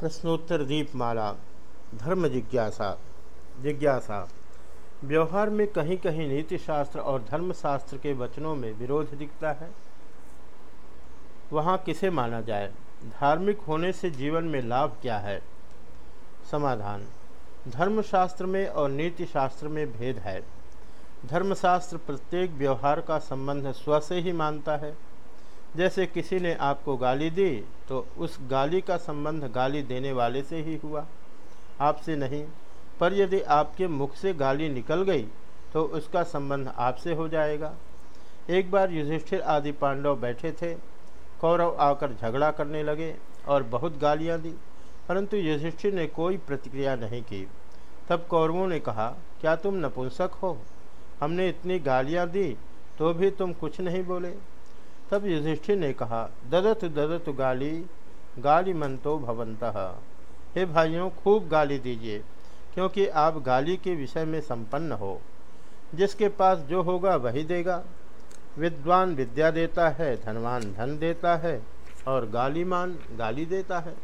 प्रश्नोत्तर दीपमाला, धर्म जिज्ञासा जिज्ञासा। व्यवहार में कहीं कहीं नीति शास्त्र और धर्मशास्त्र के वचनों में विरोध दिखता है। वहाँ किसे माना जाए? धार्मिक होने से जीवन में लाभ क्या है? समाधान। धर्मशास्त्र में और नीति शास्त्र में भेद है। धर्मशास्त्र प्रत्येक व्यवहार का संबंध स्व से ही मानता है। जैसे किसी ने आपको गाली दी तो उस गाली का संबंध गाली देने वाले से ही हुआ। आपसे नहीं, पर यदि आपके मुख से गाली निकल गई तो उसका संबंध आपसे हो जाएगा। एक बार युधिष्ठिर आदि पांडव बैठे थे, कौरव आकर झगड़ा करने लगे और बहुत गालियाँ दी, परंतु युधिष्ठिर ने कोई प्रतिक्रिया नहीं की। तब कौरवों ने कहा, क्या तुम नपुंसक हो? हमने इतनी गालियाँ दी तो भी तुम कुछ नहीं बोले। तब युधिष्ठिर ने कहा, ददत ददत गाली गाली मंतो भवंत। हे भाइयों, खूब गाली दीजिए, क्योंकि आप गाली के विषय में संपन्न हो। जिसके पास जो होगा वही देगा। विद्वान विद्या देता है, धनवान धन देता है, और गालीमान गाली देता है।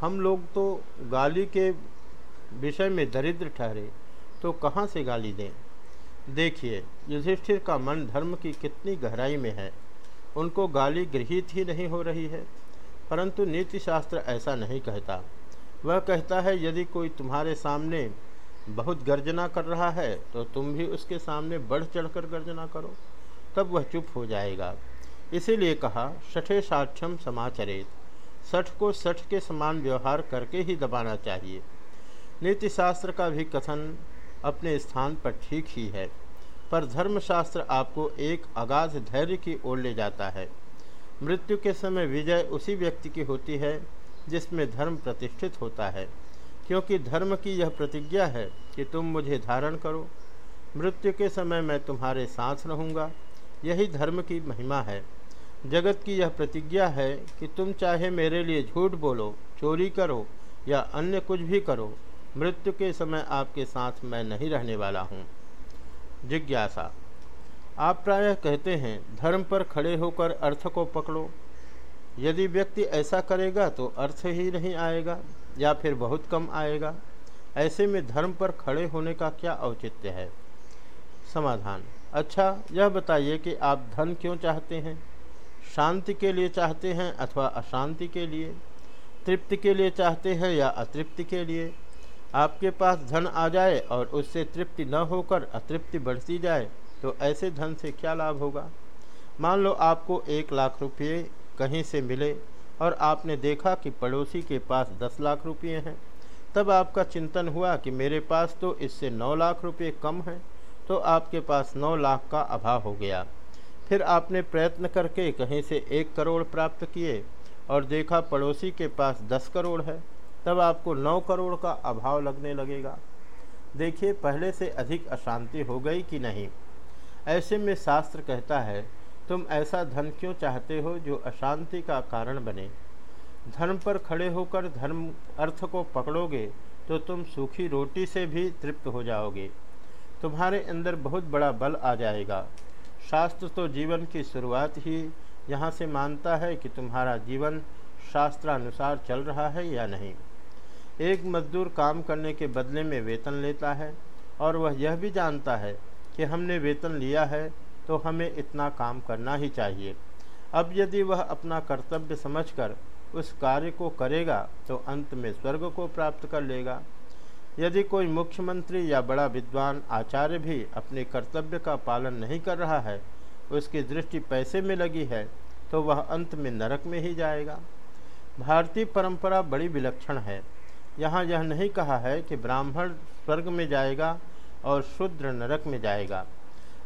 हम लोग तो गाली के विषय में दरिद्र ठहरे तो कहाँ से गाली दें? देखिए, युधिष्ठिर का मन धर्म की कितनी गहराई में है। उनको गाली गृहित ही नहीं हो रही है। परंतु नीति शास्त्र ऐसा नहीं कहता। वह कहता है, यदि कोई तुम्हारे सामने बहुत गर्जना कर रहा है तो तुम भी उसके सामने बढ़ चढ़कर गर्जना करो, तब वह चुप हो जाएगा। इसीलिए कहा सठे साक्ष्यम समाचरित। सठ को सठ के समान व्यवहार करके ही दबाना चाहिए। नीतिशास्त्र का भी कथन अपने स्थान पर ठीक ही है। पर धर्मशास्त्र आपको एक अगाध धैर्य की ओर ले जाता है। मृत्यु के समय विजय उसी व्यक्ति की होती है, जिसमें धर्म प्रतिष्ठित होता है। क्योंकि धर्म की यह प्रतिज्ञा है कि तुम मुझे धारण करो। मृत्यु के समय मैं तुम्हारे साथ रहूँगा। यही धर्म की महिमा है। जगत की यह प्रतिज्ञा है कि तुम चाहे मेरे लिए झूठ बोलो, चोरी करो या अन्य कुछ भी करो, मृत्यु के समय आपके साथ मैं नहीं रहने वाला हूँ। जिज्ञासा। आप प्रायः कहते हैं, धर्म पर खड़े होकर अर्थ को पकड़ो। यदि व्यक्ति ऐसा करेगा तो अर्थ ही नहीं आएगा, या फिर बहुत कम आएगा। ऐसे में धर्म पर खड़े होने का क्या औचित्य है? समाधान। अच्छा यह बताइए कि आप धन क्यों चाहते हैं? शांति के लिए चाहते हैं अथवा अशांति के लिए? तृप्ति के लिए चाहते हैं या अतृप्ति के लिए? आपके पास धन आ जाए और उससे तृप्ति न होकर अतृप्ति बढ़ती जाए तो ऐसे धन से क्या लाभ होगा? मान लो आपको एक लाख रुपये कहीं से मिले और आपने देखा कि पड़ोसी के पास दस लाख रुपये हैं। तब आपका चिंतन हुआ कि मेरे पास तो इससे नौ लाख रुपये कम हैं तो आपके पास नौ लाख का अभाव हो गया। फिर आपने प्रयत्न करके कहीं से एक करोड़ प्राप्त किए और देखा पड़ोसी के पास दस करोड़ है। तब आपको नौ करोड़ का अभाव लगने लगेगा। देखिए, पहले से अधिक अशांति हो गई कि नहीं? ऐसे में शास्त्र कहता है, तुम ऐसा धन क्यों चाहते हो जो अशांति का कारण बने? धर्म पर खड़े होकर धर्म अर्थ को पकड़ोगे तो तुम सूखी रोटी से भी तृप्त हो जाओगे। तुम्हारे अंदर बहुत बड़ा बल आ जाएगा। शास्त्र तो जीवन की शुरुआत ही यहाँ से मानता है कि तुम्हारा जीवन शास्त्रानुसार चल रहा है या नहीं। एक मजदूर काम करने के बदले में वेतन लेता है और वह यह भी जानता है कि हमने वेतन लिया है तो हमें इतना काम करना ही चाहिए। अब यदि वह अपना कर्तव्य समझकर उस कार्य को करेगा तो अंत में स्वर्ग को प्राप्त कर लेगा। यदि कोई मुख्यमंत्री या बड़ा विद्वान आचार्य भी अपने कर्तव्य का पालन नहीं कर रहा है, उसकी दृष्टि पैसे में लगी है तो वह अंत में नरक में ही जाएगा। भारतीय परंपरा बड़ी विलक्षण है। यहाँ यह नहीं कहा है कि ब्राह्मण स्वर्ग में जाएगा और शूद्र नरक में जाएगा।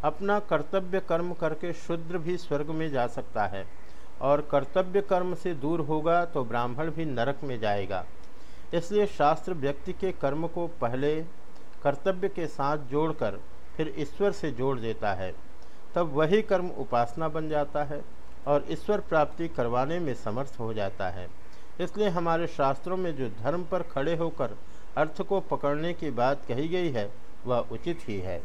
अपना कर्तव्य कर्म करके शूद्र भी स्वर्ग में जा सकता है और कर्तव्य कर्म से दूर होगा तो ब्राह्मण भी नरक में जाएगा। इसलिए शास्त्र व्यक्ति के कर्म को पहले कर्तव्य के साथ जोड़कर फिर ईश्वर से जोड़ देता है। तब वही कर्म उपासना बन जाता है और ईश्वर प्राप्ति करवाने में समर्थ हो जाता है। इसलिए हमारे शास्त्रों में जो धर्म पर खड़े होकर अर्थ को पकड़ने की बात कही गई है, वह उचित ही है।